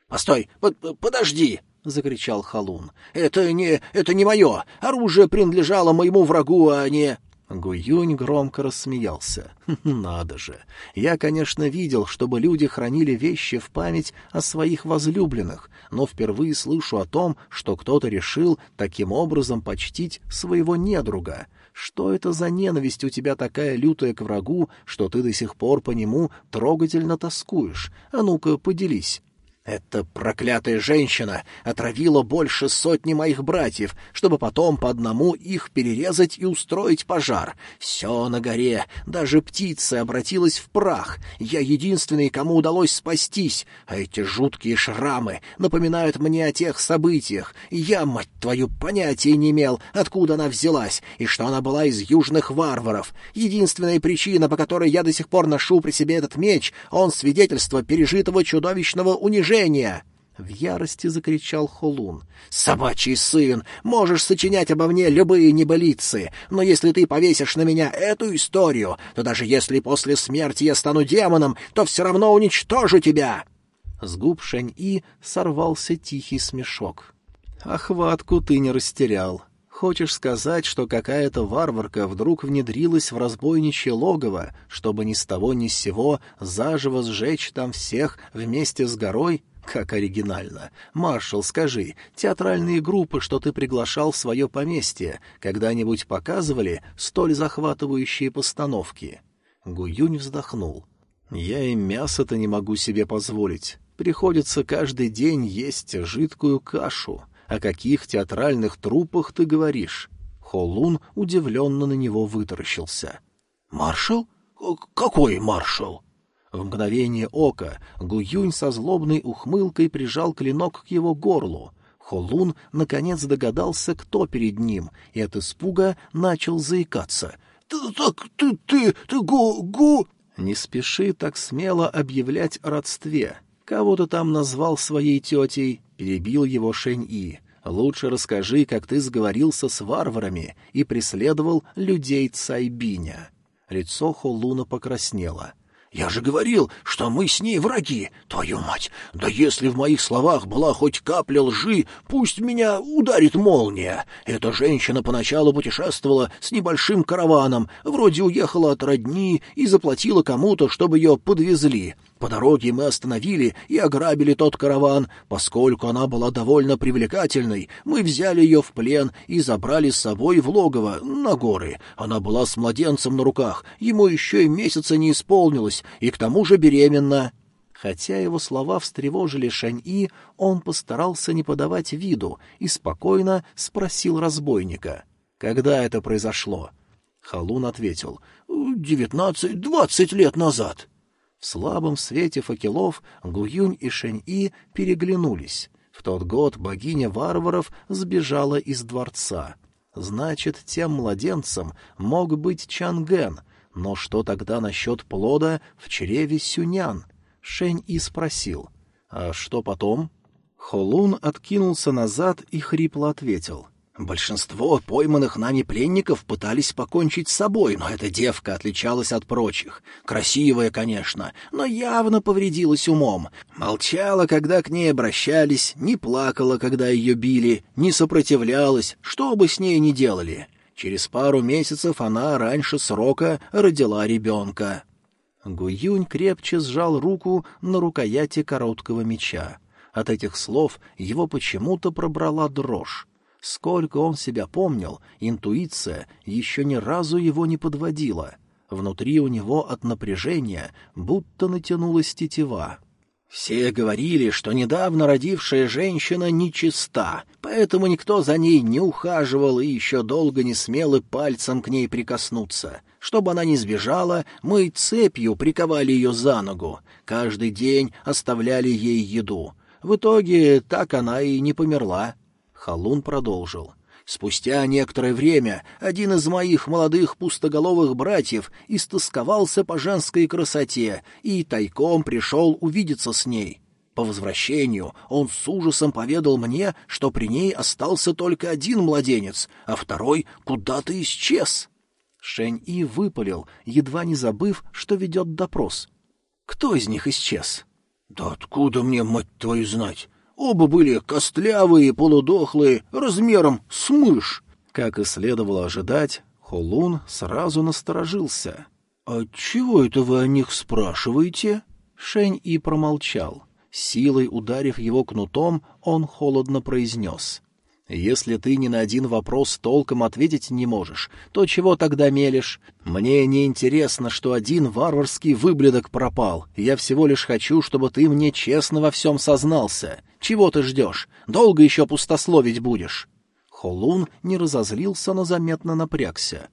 «Постой, под, подожди!» — закричал Халун. «Это не... это не мое! Оружие принадлежало моему врагу, а не...» Гуюнь громко рассмеялся. «Надо же! Я, конечно, видел, чтобы люди хранили вещи в память о своих возлюбленных, но впервые слышу о том, что кто-то решил таким образом почтить своего недруга. Что это за ненависть у тебя такая лютая к врагу, что ты до сих пор по нему трогательно тоскуешь? А ну-ка, поделись!» Эта проклятая женщина отравила больше сотни моих братьев, чтобы потом по одному их перерезать и устроить пожар. Все на горе, даже птица обратилась в прах. Я единственный, кому удалось спастись, а эти жуткие шрамы напоминают мне о тех событиях. Я, мать твою, понятия не имел, откуда она взялась, и что она была из южных варваров. Единственная причина, по которой я до сих пор ношу при себе этот меч, он свидетельство пережитого чудовищного унижения унижения!» В ярости закричал Холун. «Собачий сын! Можешь сочинять обо мне любые небылицы, но если ты повесишь на меня эту историю, то даже если после смерти я стану демоном, то все равно уничтожу тебя!» С губ Шэнь-И сорвался тихий смешок. «Охватку ты не растерял. Хочешь сказать, что какая-то варварка вдруг внедрилась в разбойничье логово, чтобы ни с того ни с сего заживо сжечь там всех вместе с горой? Как оригинально. Маршал, скажи, театральные группы, что ты приглашал в свое поместье, когда-нибудь показывали столь захватывающие постановки? Гуюнь вздохнул. Я и мясо-то не могу себе позволить. Приходится каждый день есть жидкую кашу. О каких театральных трупах ты говоришь? Холун удивленно на него вытаращился. «Маршал? Какой маршал?» В мгновение ока Гуюнь со злобной ухмылкой прижал клинок к его горлу. Холун наконец догадался, кто перед ним, и от испуга начал заикаться. «Так ты, ты, ты, гу, гу...» «Не спеши так смело объявлять о родстве. Кого то там назвал своей тетей?» Перебил его Шэнь-И. «Лучше расскажи, как ты сговорился с варварами и преследовал людей Цайбиня». Лицо Холуна покраснело. «Я же говорил, что мы с ней враги, твою мать! Да если в моих словах была хоть капля лжи, пусть меня ударит молния! Эта женщина поначалу путешествовала с небольшим караваном, вроде уехала от родни и заплатила кому-то, чтобы ее подвезли». По дороге мы остановили и ограбили тот караван. Поскольку она была довольно привлекательной, мы взяли ее в плен и забрали с собой в логово, на горы. Она была с младенцем на руках, ему еще и месяца не исполнилось, и к тому же беременна. Хотя его слова встревожили Шань-И, он постарался не подавать виду и спокойно спросил разбойника. «Когда это произошло?» Халун ответил. «Девятнадцать-двадцать лет назад». В слабом свете факелов Гуюнь и Шэнь-И переглянулись. В тот год богиня варваров сбежала из дворца. Значит, тем младенцем мог быть Чанген, но что тогда насчет плода в чреве Сюнян? Шэнь-И спросил. А что потом? Холун откинулся назад и хрипло ответил. Большинство пойманных нами пленников пытались покончить с собой, но эта девка отличалась от прочих. Красивая, конечно, но явно повредилась умом. Молчала, когда к ней обращались, не плакала, когда ее били, не сопротивлялась, что бы с ней ни делали. Через пару месяцев она раньше срока родила ребенка. Гуюнь крепче сжал руку на рукояти короткого меча. От этих слов его почему-то пробрала дрожь. Сколько он себя помнил, интуиция еще ни разу его не подводила. Внутри у него от напряжения будто натянулась тетива. Все говорили, что недавно родившая женщина нечиста, поэтому никто за ней не ухаживал и еще долго не смел и пальцем к ней прикоснуться. Чтобы она не сбежала, мы цепью приковали ее за ногу. Каждый день оставляли ей еду. В итоге так она и не померла. Халун продолжил. Спустя некоторое время один из моих молодых пустоголовых братьев истосковался по женской красоте и тайком пришел увидеться с ней. По возвращению он с ужасом поведал мне, что при ней остался только один младенец, а второй куда-то исчез. Шень-И выпалил, едва не забыв, что ведет допрос. «Кто из них исчез?» «Да откуда мне, мать твою, знать? Оба были костлявые, полудохлые, размером с мышь. Как и следовало ожидать, Холун сразу насторожился. «А чего это вы о них спрашиваете?» Шень и промолчал. Силой ударив его кнутом, он холодно произнес. Если ты ни на один вопрос толком ответить не можешь, то чего тогда мелешь? Мне не интересно, что один варварский выблядок пропал. Я всего лишь хочу, чтобы ты мне честно во всем сознался. Чего ты ждешь? Долго еще пустословить будешь?» Холун не разозлился, но заметно напрягся.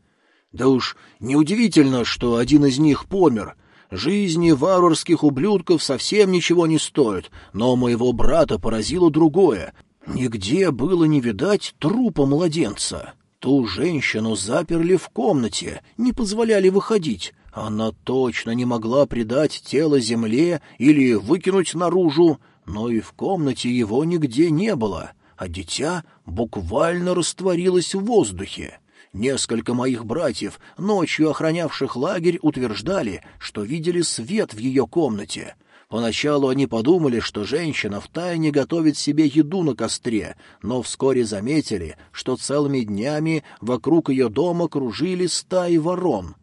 «Да уж неудивительно, что один из них помер. Жизни варварских ублюдков совсем ничего не стоят, но моего брата поразило другое. Нигде было не видать трупа младенца. Ту женщину заперли в комнате, не позволяли выходить. Она точно не могла предать тело земле или выкинуть наружу, но и в комнате его нигде не было, а дитя буквально растворилось в воздухе. Несколько моих братьев, ночью охранявших лагерь, утверждали, что видели свет в ее комнате — Поначалу они подумали, что женщина втайне готовит себе еду на костре, но вскоре заметили, что целыми днями вокруг ее дома кружили стаи ворон.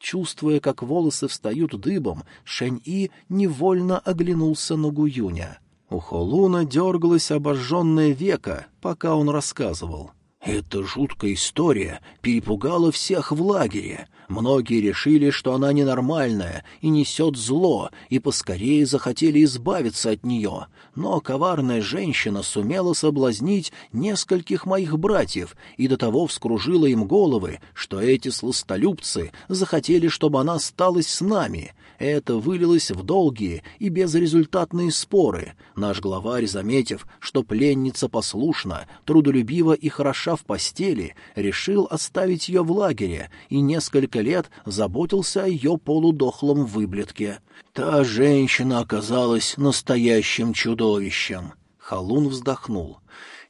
Чувствуя, как волосы встают дыбом, Шэнь-И невольно оглянулся на Гуюня. У Холуна дергалось обожженное веко, пока он рассказывал. Эта жуткая история перепугала всех в лагере. Многие решили, что она ненормальная и несет зло, и поскорее захотели избавиться от нее. Но коварная женщина сумела соблазнить нескольких моих братьев и до того вскружила им головы, что эти сластолюбцы захотели, чтобы она осталась с нами. Это вылилось в долгие и безрезультатные споры. Наш главарь, заметив, что пленница послушна, трудолюбива и хороша в постели, решил оставить ее в лагере и несколько лет заботился о ее полудохлом выблетке. Та женщина оказалась настоящим чудовищем. Халун вздохнул.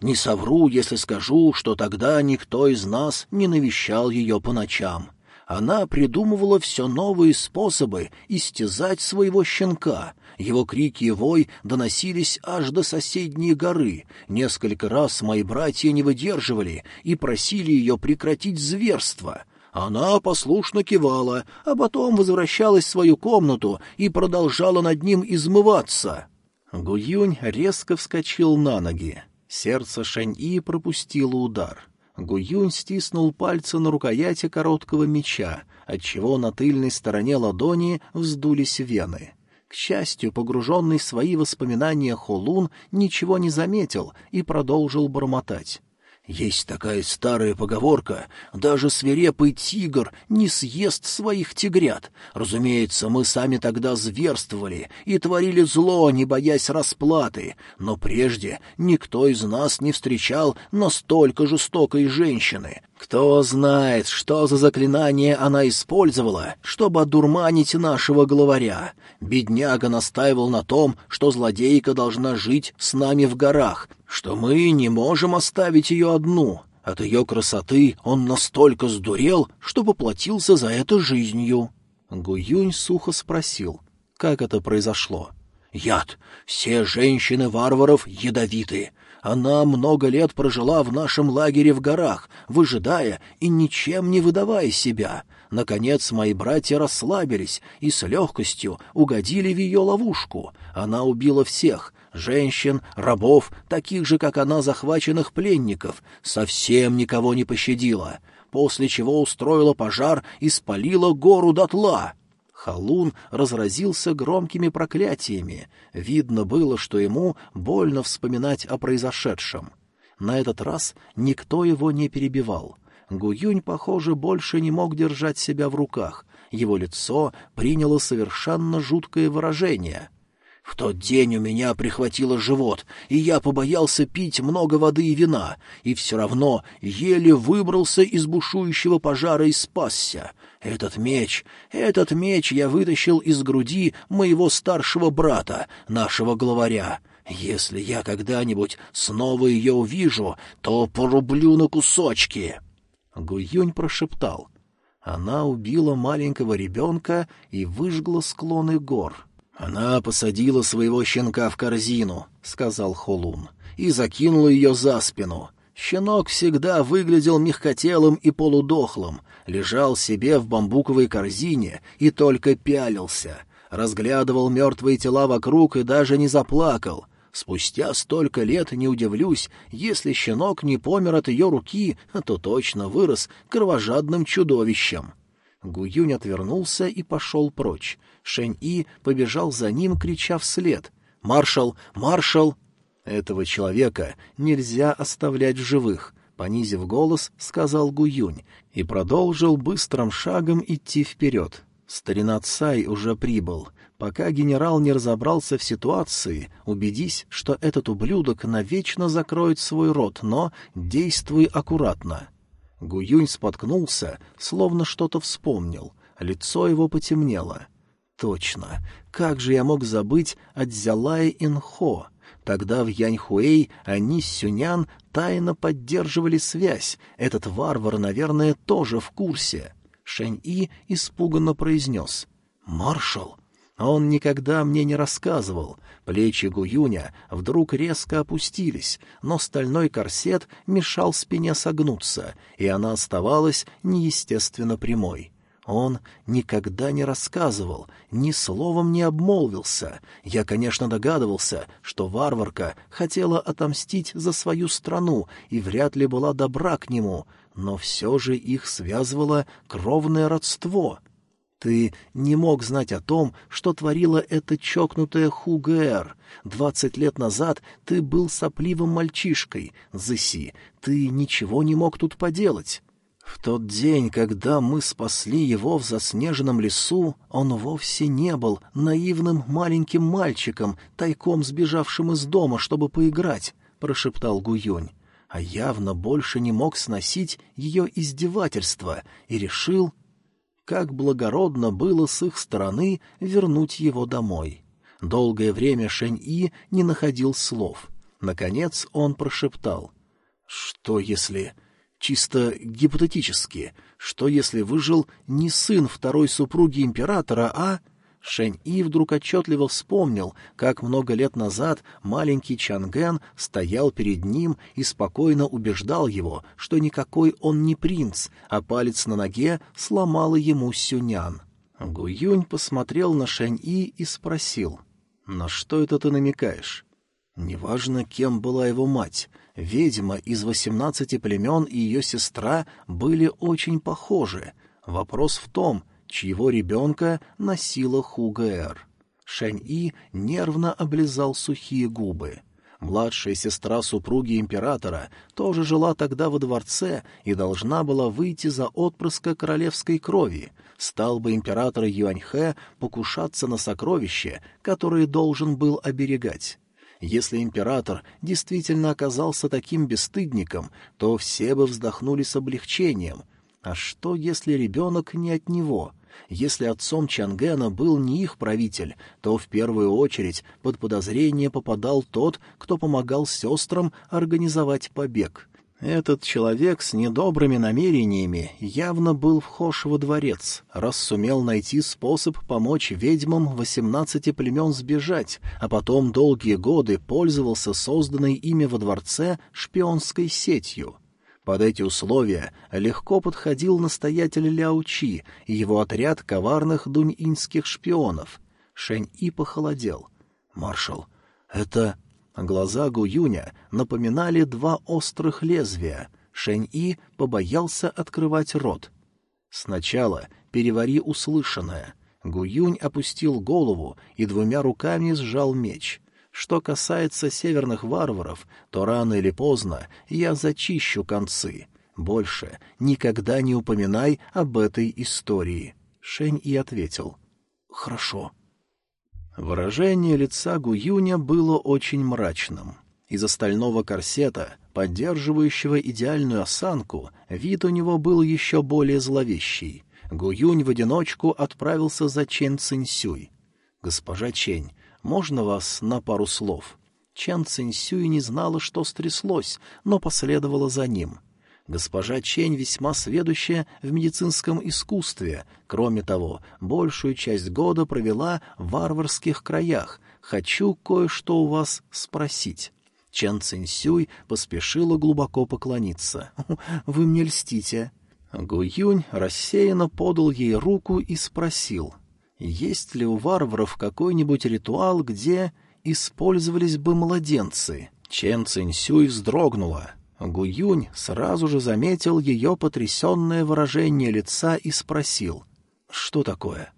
«Не совру, если скажу, что тогда никто из нас не навещал ее по ночам она придумывала все новые способы истязать своего щенка. Его крики и вой доносились аж до соседней горы. Несколько раз мои братья не выдерживали и просили ее прекратить зверство. Она послушно кивала, а потом возвращалась в свою комнату и продолжала над ним измываться. Гуюнь резко вскочил на ноги. Сердце Шэнь-И пропустило удар. Гуюнь стиснул пальцы на рукояти короткого меча, отчего на тыльной стороне ладони вздулись вены. К счастью, погруженный в свои воспоминания Холун ничего не заметил и продолжил бормотать. Есть такая старая поговорка, даже свирепый тигр не съест своих тигрят. Разумеется, мы сами тогда зверствовали и творили зло, не боясь расплаты, но прежде никто из нас не встречал настолько жестокой женщины. Кто знает, что за заклинание она использовала, чтобы одурманить нашего главаря. Бедняга настаивал на том, что злодейка должна жить с нами в горах, что мы не можем оставить ее одну. От ее красоты он настолько сдурел, что поплатился за это жизнью. Гуюнь сухо спросил, как это произошло. «Яд. Все женщины варваров ядовиты. Она много лет прожила в нашем лагере в горах, выжидая и ничем не выдавая себя. Наконец мои братья расслабились и с легкостью угодили в ее ловушку. Она убила всех — женщин, рабов, таких же, как она, захваченных пленников, совсем никого не пощадила, после чего устроила пожар и спалила гору дотла. Халун разразился громкими проклятиями. Видно было, что ему больно вспоминать о произошедшем. На этот раз никто его не перебивал. Гуюнь, похоже, больше не мог держать себя в руках. Его лицо приняло совершенно жуткое выражение. В тот день у меня прихватило живот, и я побоялся пить много воды и вина, и все равно еле выбрался из бушующего пожара и спасся. Этот меч, этот меч я вытащил из груди моего старшего брата, нашего главаря. Если я когда-нибудь снова ее увижу, то порублю на кусочки. Гуюнь прошептал. Она убила маленького ребенка и выжгла склоны гор. — «Она посадила своего щенка в корзину», — сказал Холун, — «и закинула ее за спину. Щенок всегда выглядел мягкотелым и полудохлым, лежал себе в бамбуковой корзине и только пялился, разглядывал мертвые тела вокруг и даже не заплакал. Спустя столько лет не удивлюсь, если щенок не помер от ее руки, то точно вырос кровожадным чудовищем. Гуюнь отвернулся и пошел прочь. Шэнь-И побежал за ним, крича вслед. «Маршал! Маршал!» «Этого человека нельзя оставлять в живых», — понизив голос, сказал Гуюнь и продолжил быстрым шагом идти вперед. Старина Цай уже прибыл. Пока генерал не разобрался в ситуации, убедись, что этот ублюдок навечно закроет свой рот, но действуй аккуратно. Гуюнь споткнулся, словно что-то вспомнил. Лицо его потемнело. Точно. Как же я мог забыть о Дзялае Инхо? Тогда в Яньхуэй они с Сюнян тайно поддерживали связь. Этот варвар, наверное, тоже в курсе. Шэнь-И испуганно произнес. «Маршал!» Он никогда мне не рассказывал. Плечи Гуюня вдруг резко опустились, но стальной корсет мешал спине согнуться, и она оставалась неестественно прямой. Он никогда не рассказывал, ни словом не обмолвился. Я, конечно, догадывался, что варварка хотела отомстить за свою страну и вряд ли была добра к нему, но все же их связывало кровное родство. Ты не мог знать о том, что творила эта чокнутая Хугэр. Двадцать лет назад ты был сопливым мальчишкой, Зыси. Ты ничего не мог тут поделать. В тот день, когда мы спасли его в заснеженном лесу, он вовсе не был наивным маленьким мальчиком, тайком сбежавшим из дома, чтобы поиграть, — прошептал Гуюнь. А явно больше не мог сносить ее издевательства и решил как благородно было с их стороны вернуть его домой. Долгое время Шэнь-И не находил слов. Наконец он прошептал. «Что если...» Чисто гипотетически, что если выжил не сын второй супруги императора, а... Шэнь-И вдруг отчетливо вспомнил, как много лет назад маленький Чанген стоял перед ним и спокойно убеждал его, что никакой он не принц, а палец на ноге сломала ему Сюнян. Гуюнь посмотрел на Шэнь-И и спросил, «На что это ты намекаешь?» Неважно, кем была его мать, ведьма из восемнадцати племен и ее сестра были очень похожи. Вопрос в том, чьего ребенка носила Хугэр. Шэнь-И нервно облизал сухие губы. Младшая сестра супруги императора тоже жила тогда во дворце и должна была выйти за отпрыска королевской крови. Стал бы император Юаньхэ покушаться на сокровища, которые должен был оберегать. Если император действительно оказался таким бесстыдником, то все бы вздохнули с облегчением. А что, если ребенок не от него? Если отцом Чангена был не их правитель, то в первую очередь под подозрение попадал тот, кто помогал сестрам организовать побег. Этот человек с недобрыми намерениями явно был вхож во дворец, раз сумел найти способ помочь ведьмам восемнадцати племен сбежать, а потом долгие годы пользовался созданной ими во дворце шпионской сетью — под эти условия легко подходил настоятель Ляучи и его отряд коварных дуньинских шпионов. Шэнь-И похолодел. «Маршал, это...» Глаза Гуюня напоминали два острых лезвия. Шэнь-И побоялся открывать рот. «Сначала перевари услышанное». Гуюнь опустил голову и двумя руками сжал меч — что касается северных варваров, то рано или поздно я зачищу концы. Больше никогда не упоминай об этой истории. Шень и ответил. Хорошо. Выражение лица Гуюня было очень мрачным. Из остального корсета, поддерживающего идеальную осанку, вид у него был еще более зловещий. Гуюнь в одиночку отправился за Чен Цинсюй. «Госпожа Чень, можно вас на пару слов?» Чан Цинсюй не знала, что стряслось, но последовала за ним. Госпожа Чень весьма сведущая в медицинском искусстве. Кроме того, большую часть года провела в варварских краях. Хочу кое-что у вас спросить. Чан Цинсюй поспешила глубоко поклониться. «Вы мне льстите». Гу Юнь рассеянно подал ей руку и спросил — есть ли у варваров какой-нибудь ритуал, где использовались бы младенцы. Чен Цинсюй вздрогнула. Гуюнь сразу же заметил ее потрясенное выражение лица и спросил, «Что такое?»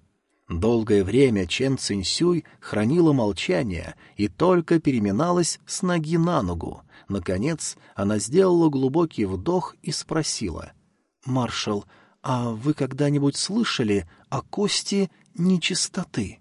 Долгое время Чен Цинсюй хранила молчание и только переминалась с ноги на ногу. Наконец она сделала глубокий вдох и спросила, «Маршал, а вы когда-нибудь слышали о кости нечистоты?»